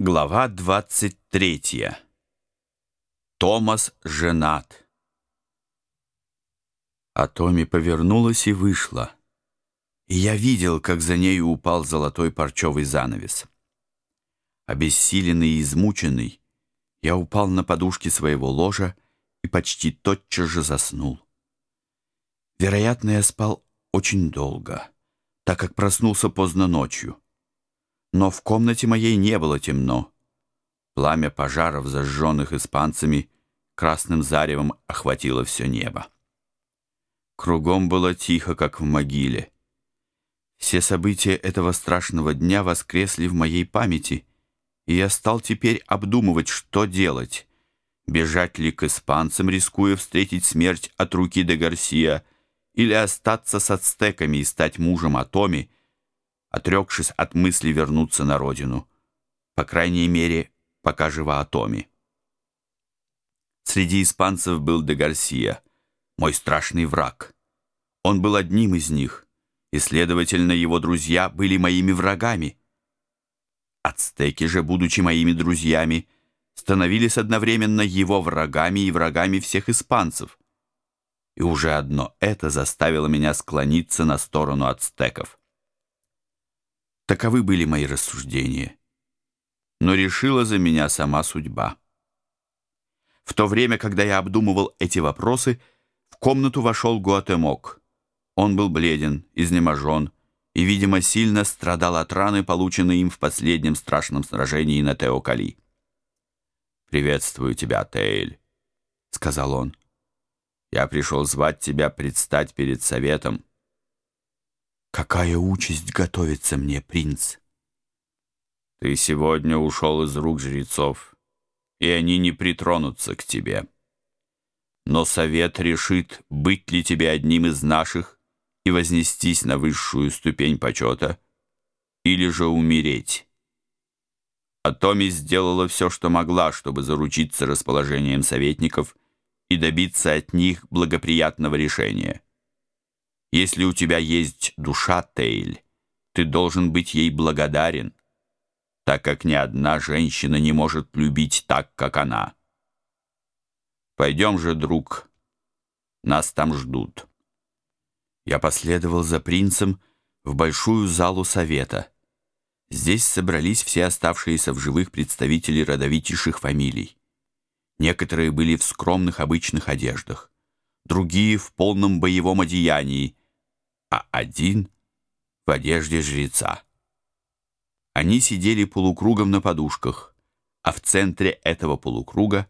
Глава 23. Томас женат. А Томи повернулась и вышла. И я видел, как за нею упал золотой парчевый занавес. Обессиленный и измученный, я упал на подушки своего ложа и почти тотчас же заснул. Вероятно, я спал очень долго, так как проснулся поздно ночью но в комнате моей не было темно. Пламя пожаров, зажженных испанцами, красным заревом охватило все небо. Кругом было тихо, как в могиле. Все события этого страшного дня воскресли в моей памяти, и я стал теперь обдумывать, что делать. Бежать ли к испанцам, рискуя встретить смерть от руки де Гарсия, или остаться с ацтеками и стать мужем Атоми, отрекшись от мысли вернуться на родину, по крайней мере, пока жива Атоми. Среди испанцев был де Гарсия, мой страшный враг. Он был одним из них, и, следовательно, его друзья были моими врагами. Ацтеки же, будучи моими друзьями, становились одновременно его врагами и врагами всех испанцев. И уже одно это заставило меня склониться на сторону ацтеков. Таковы были мои рассуждения. Но решила за меня сама судьба. В то время, когда я обдумывал эти вопросы, в комнату вошел Гуатемок. Он был бледен, изнеможен и, видимо, сильно страдал от раны, полученной им в последнем страшном сражении на Теокали. «Приветствую тебя, Тейль», — сказал он. «Я пришел звать тебя предстать перед советом, Какая участь готовится мне, принц? Ты сегодня ушел из рук жрецов, и они не притронутся к тебе. Но совет решит, быть ли тебе одним из наших и вознестись на высшую ступень почета, или же умереть. А Томи сделала все, что могла, чтобы заручиться расположением советников и добиться от них благоприятного решения. Если у тебя есть душа, Тейль, ты должен быть ей благодарен, так как ни одна женщина не может любить так, как она. Пойдем же, друг, нас там ждут. Я последовал за принцем в большую залу совета. Здесь собрались все оставшиеся в живых представители родовитейших фамилий. Некоторые были в скромных обычных одеждах, другие в полном боевом одеянии, а один в одежде жреца. Они сидели полукругом на подушках, а в центре этого полукруга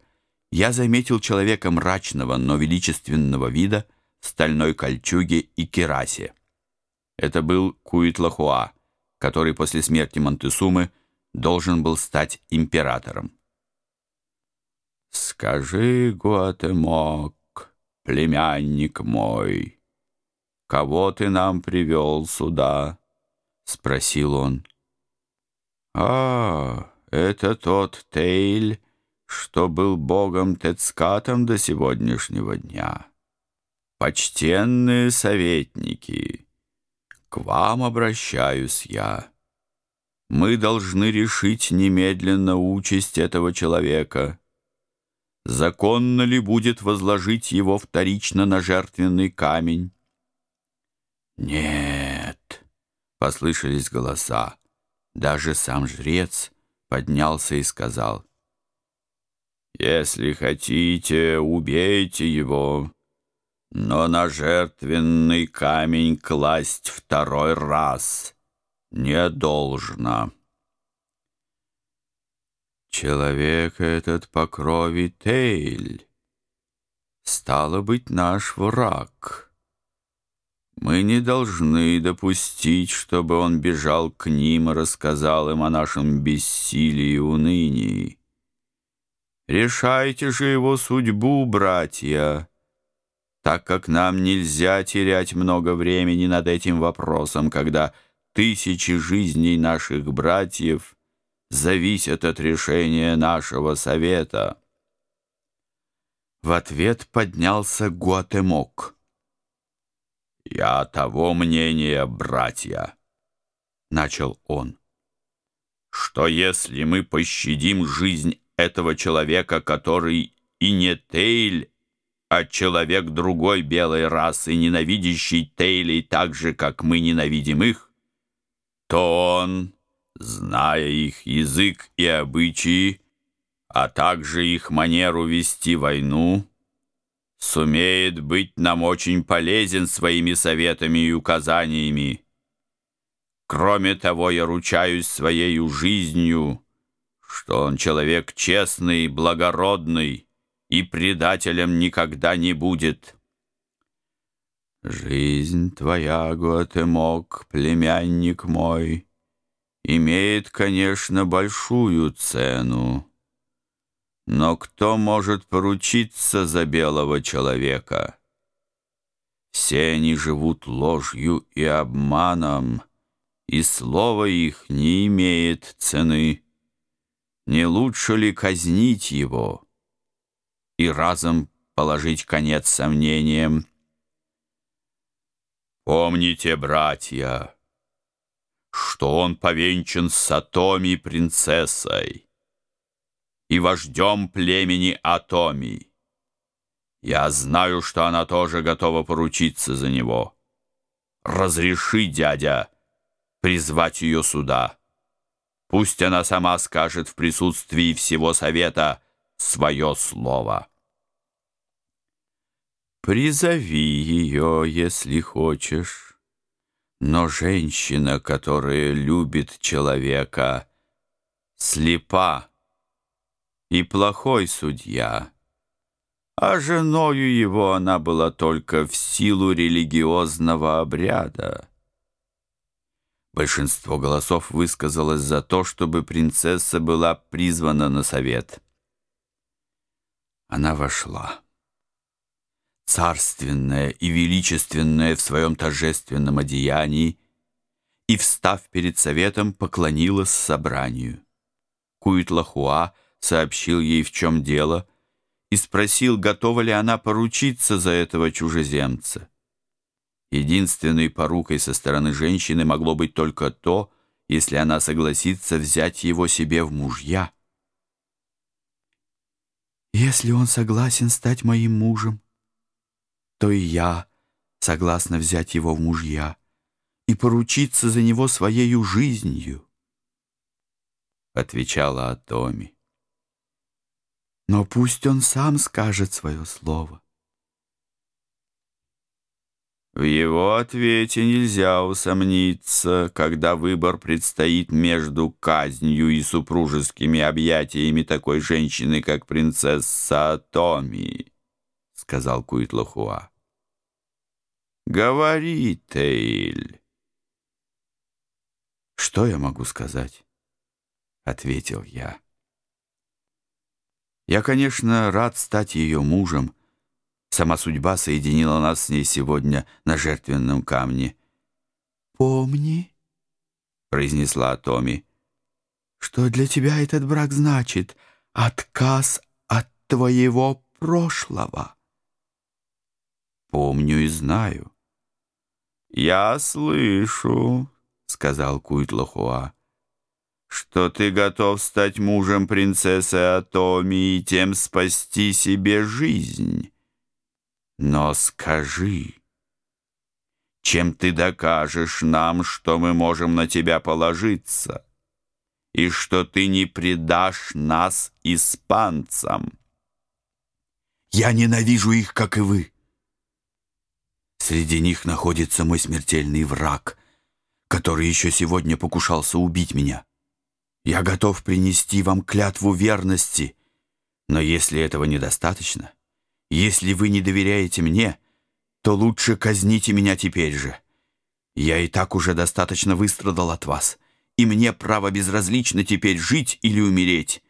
я заметил человека мрачного, но величественного вида в стальной кольчуге и керасе. Это был Куитлахуа, который после смерти Монтесумы должен был стать императором. «Скажи, Гуатемок, племянник мой», «Кого ты нам привел сюда?» — спросил он. «А, это тот Тейль, что был богом Тецкатом до сегодняшнего дня. Почтенные советники, к вам обращаюсь я. Мы должны решить немедленно участь этого человека. Законно ли будет возложить его вторично на жертвенный камень?» «Нет!» — послышались голоса. Даже сам жрец поднялся и сказал, «Если хотите, убейте его, но на жертвенный камень класть второй раз не должно». «Человек этот по крови Тейль, стало быть, наш враг». Мы не должны допустить, чтобы он бежал к ним и рассказал им о нашем бессилии и унынии. Решайте же его судьбу, братья, так как нам нельзя терять много времени над этим вопросом, когда тысячи жизней наших братьев зависят от решения нашего совета. В ответ поднялся Гуатемок. «Я того мнения, братья», — начал он, что если мы пощадим жизнь этого человека, который и не Тейль, а человек другой белой расы, ненавидящий Тейлей так же, как мы ненавидим их, то он, зная их язык и обычаи, а также их манеру вести войну, сумеет быть нам очень полезен своими советами и указаниями. Кроме того, я ручаюсь своей жизнью, что он человек честный, благородный и предателем никогда не будет. Жизнь твоя, Гуатемок, племянник мой, имеет, конечно, большую цену. Но кто может поручиться за белого человека? Все они живут ложью и обманом, и слово их не имеет цены. Не лучше ли казнить его и разом положить конец сомнениям? Помните, братья, что он повенчан с Сатоми принцессой и вождем племени Атоми. Я знаю, что она тоже готова поручиться за него. Разреши, дядя, призвать ее сюда. Пусть она сама скажет в присутствии всего совета свое слово. Призови ее, если хочешь. Но женщина, которая любит человека, слепа и плохой судья. А женою его она была только в силу религиозного обряда. Большинство голосов высказалось за то, чтобы принцесса была призвана на совет. Она вошла. Царственная и величественная в своем торжественном одеянии, и, встав перед советом, поклонилась собранию. Куитлахуа — сообщил ей, в чем дело, и спросил, готова ли она поручиться за этого чужеземца. Единственной порукой со стороны женщины могло быть только то, если она согласится взять его себе в мужья. «Если он согласен стать моим мужем, то и я согласна взять его в мужья и поручиться за него своей жизнью», — отвечала Атоми. Но пусть он сам скажет свое слово. В его ответе нельзя усомниться, когда выбор предстоит между казнью и супружескими объятиями такой женщины, как принцесса Томи, — сказал Куитлахуа. «Говори, Тейль». «Что я могу сказать?» — ответил я. Я, конечно, рад стать ее мужем. Сама судьба соединила нас с ней сегодня на жертвенном камне. «Помни», — произнесла Томи, — «что для тебя этот брак значит отказ от твоего прошлого». «Помню и знаю». «Я слышу», — сказал Куйтлахуа что ты готов стать мужем принцессы Атоми и тем спасти себе жизнь. Но скажи, чем ты докажешь нам, что мы можем на тебя положиться, и что ты не предашь нас испанцам? Я ненавижу их, как и вы. Среди них находится мой смертельный враг, который еще сегодня покушался убить меня. Я готов принести вам клятву верности, но если этого недостаточно, если вы не доверяете мне, то лучше казните меня теперь же. Я и так уже достаточно выстрадал от вас, и мне право безразлично теперь жить или умереть.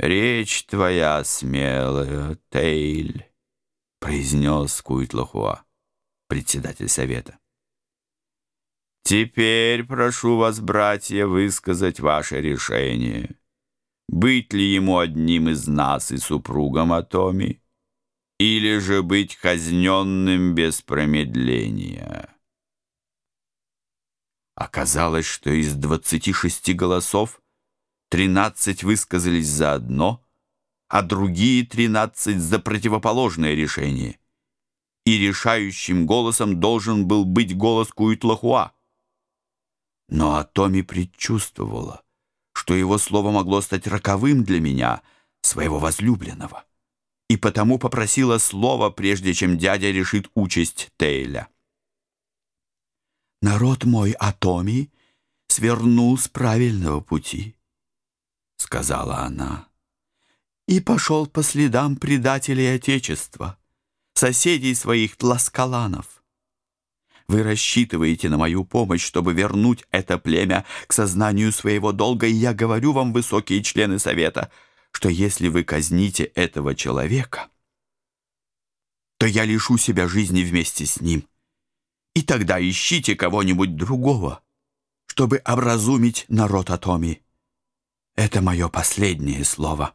«Речь твоя смелая, Тейль», — произнес Куитлахуа, председатель совета. Теперь прошу вас, братья, высказать ваше решение. Быть ли ему одним из нас и супругом Атоми, или же быть казненным без промедления? Оказалось, что из двадцати шести голосов тринадцать высказались за одно, а другие тринадцать за противоположное решение. И решающим голосом должен был быть голос Куитлахуа. Но Атоми предчувствовала, что его слово могло стать роковым для меня, своего возлюбленного, и потому попросила слова, прежде чем дядя решит участь Тейля. «Народ мой Атоми свернул с правильного пути», — сказала она, «и пошел по следам предателей Отечества, соседей своих тласкаланов. Вы рассчитываете на мою помощь, чтобы вернуть это племя к сознанию своего долга, и я говорю вам, высокие члены Совета, что если вы казните этого человека, то я лишу себя жизни вместе с ним» и тогда ищите кого-нибудь другого, чтобы образумить народ Атоми. Это мое последнее слово».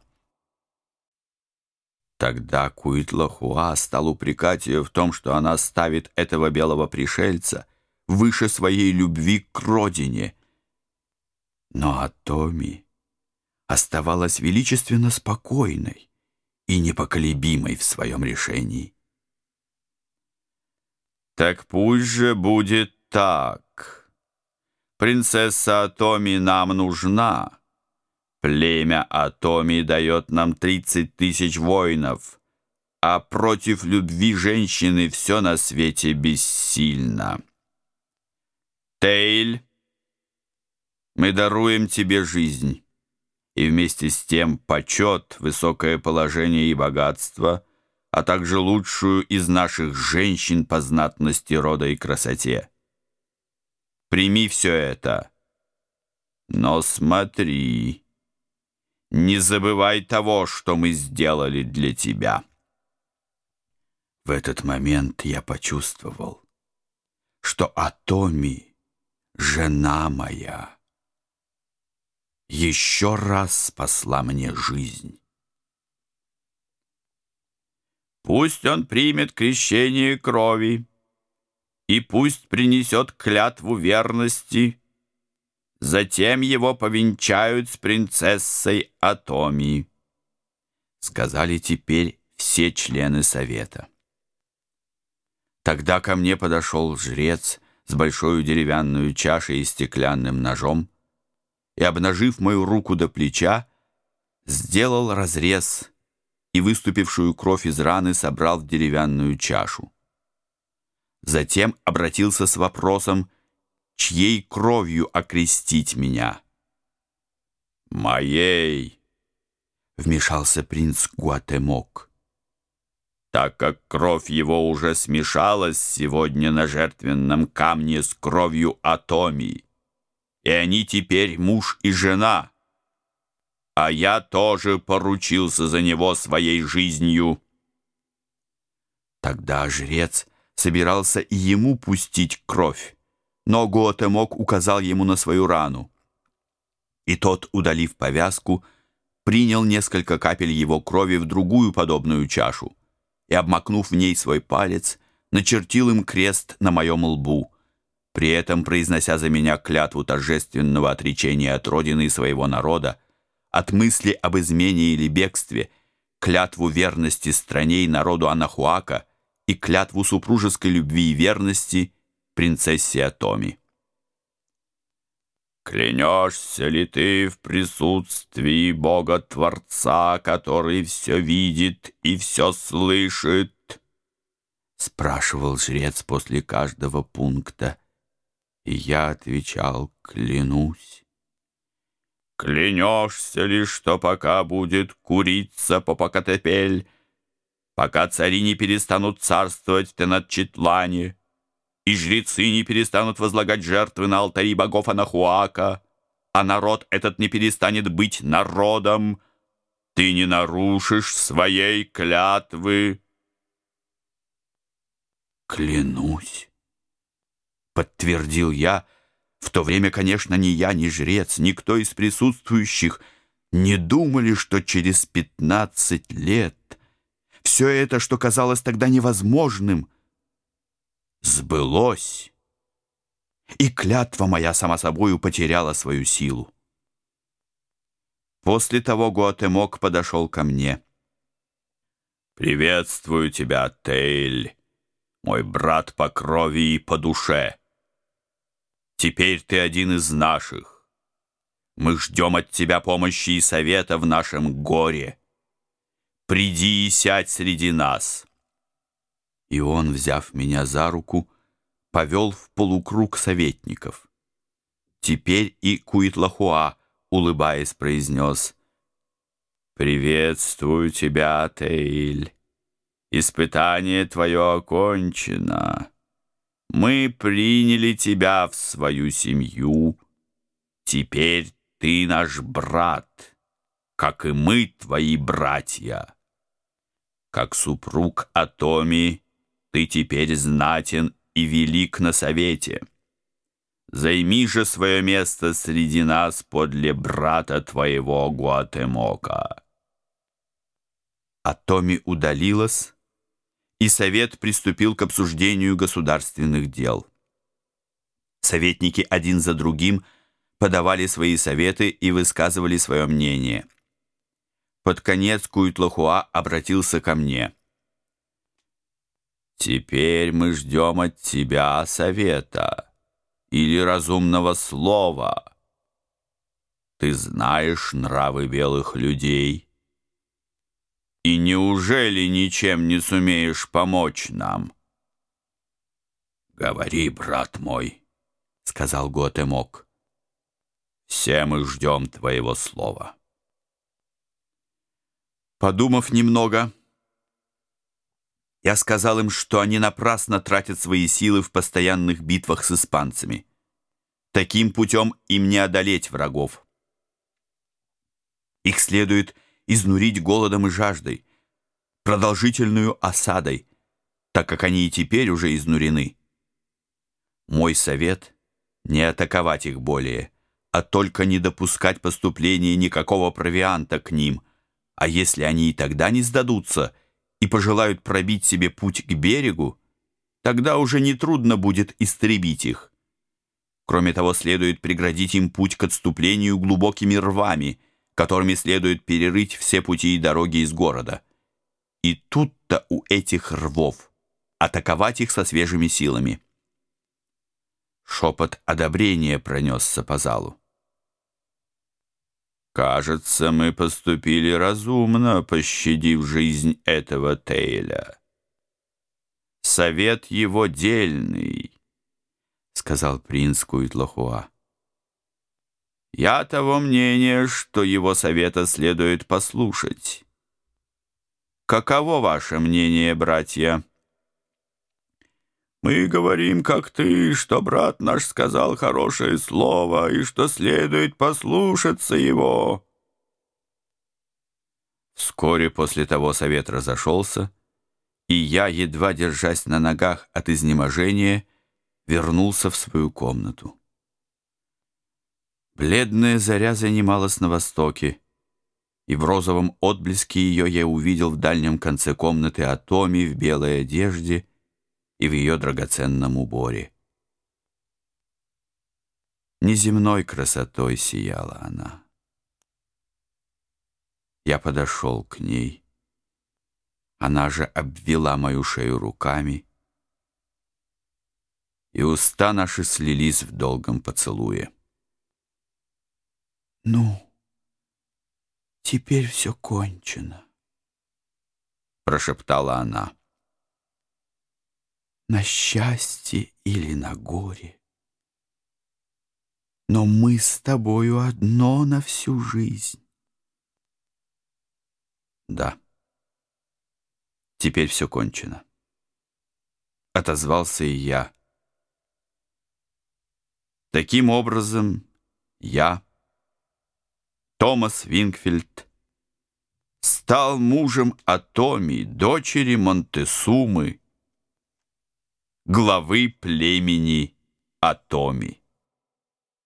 Тогда Куитлахуа стал упрекать ее в том, что она ставит этого белого пришельца выше своей любви к родине. Но Атоми оставалась величественно спокойной и непоколебимой в своем решении. Так пусть же будет так. Принцесса Атоми нам нужна. Племя Атоми дает нам тридцать тысяч воинов, а против любви женщины все на свете бессильно. Тейль, мы даруем тебе жизнь, и вместе с тем почет, высокое положение и богатство — а также лучшую из наших женщин по знатности рода и красоте. Прими все это. Но смотри, не забывай того, что мы сделали для тебя. В этот момент я почувствовал, что Атоми, жена моя, еще раз спасла мне жизнь. Пусть он примет крещение крови, и пусть принесет клятву верности. Затем его повенчают с принцессой Атоми, сказали теперь все члены совета. Тогда ко мне подошел жрец с большой деревянной чашей и стеклянным ножом и, обнажив мою руку до плеча, сделал разрез и выступившую кровь из раны собрал в деревянную чашу. Затем обратился с вопросом, чьей кровью окрестить меня. «Моей!» — вмешался принц Гуатемок. «Так как кровь его уже смешалась сегодня на жертвенном камне с кровью Атомии, и они теперь муж и жена» а я тоже поручился за него своей жизнью». Тогда жрец собирался и ему пустить кровь, но Готемок указал ему на свою рану. И тот, удалив повязку, принял несколько капель его крови в другую подобную чашу и, обмакнув в ней свой палец, начертил им крест на моем лбу, при этом произнося за меня клятву торжественного отречения от родины и своего народа, от мысли об измене или бегстве, клятву верности стране и народу Анахуака и клятву супружеской любви и верности принцессе Атоми. «Клянешься ли ты в присутствии Бога-Творца, который все видит и все слышит?» спрашивал жрец после каждого пункта. И я отвечал «Клянусь». Клянешься ли, что пока будет курица Попокатепель, пока цари не перестанут царствовать в Тенатчитлане, и жрецы не перестанут возлагать жертвы на алтари богов Анахуака, а народ этот не перестанет быть народом, ты не нарушишь своей клятвы. Клянусь, подтвердил я, в то время, конечно, ни я, ни жрец, никто из присутствующих не думали, что через пятнадцать лет все это, что казалось тогда невозможным, сбылось. и клятва моя сама собою потеряла свою силу. После того Гуатемок подошел ко мне. «Приветствую тебя, Тейль, мой брат по крови и по душе. Теперь ты один из наших. Мы ждем от тебя помощи и совета в нашем горе. Приди и сядь среди нас». И он, взяв меня за руку, повел в полукруг советников. Теперь и Куитлахуа, улыбаясь, произнес «Приветствую тебя, Тейль. Испытание твое окончено. Мы приняли тебя в свою семью. Теперь ты наш брат, как и мы твои братья. Как супруг Атоми ты теперь знатен и велик на совете. Займи же свое место среди нас подле брата твоего Гуатемока». А Томи удалилась, и совет приступил к обсуждению государственных дел. Советники один за другим подавали свои советы и высказывали свое мнение. Под конец Куитлахуа обратился ко мне – Теперь мы ждем от тебя совета или разумного слова. Ты знаешь нравы белых людей. И неужели ничем не сумеешь помочь нам? Говори, брат мой, сказал Готемок. Все мы ждем твоего слова. Подумав немного, я сказал им, что они напрасно тратят свои силы в постоянных битвах с испанцами. Таким путем им не одолеть врагов. Их следует изнурить голодом и жаждой, продолжительную осадой, так как они и теперь уже изнурены. Мой совет — не атаковать их более, а только не допускать поступления никакого провианта к ним, а если они и тогда не сдадутся — и пожелают пробить себе путь к берегу, тогда уже нетрудно будет истребить их. Кроме того, следует преградить им путь к отступлению глубокими рвами, которыми следует перерыть все пути и дороги из города. И тут-то у этих рвов атаковать их со свежими силами. Шепот одобрения пронесся по залу. Кажется, мы поступили разумно, пощадив жизнь этого Тейля. Совет его дельный, сказал принц Куитлахуа. Я того мнения, что его совета следует послушать. Каково ваше мнение, братья? Мы говорим, как ты, что брат наш сказал хорошее слово и что следует послушаться его. Вскоре после того совет разошелся, и я, едва держась на ногах от изнеможения, вернулся в свою комнату. Бледная заря занималась на востоке, и в розовом отблеске ее я увидел в дальнем конце комнаты Атоми в белой одежде — и в ее драгоценном уборе. Неземной красотой сияла она. Я подошел к ней. Она же обвела мою шею руками, и уста наши слились в долгом поцелуе. «Ну, теперь все кончено», — прошептала она на счастье или на горе. Но мы с тобою одно на всю жизнь. Да, теперь все кончено. Отозвался и я. Таким образом, я, Томас Вингфельд, стал мужем Атоми, дочери Монтесумы, главы племени Атоми.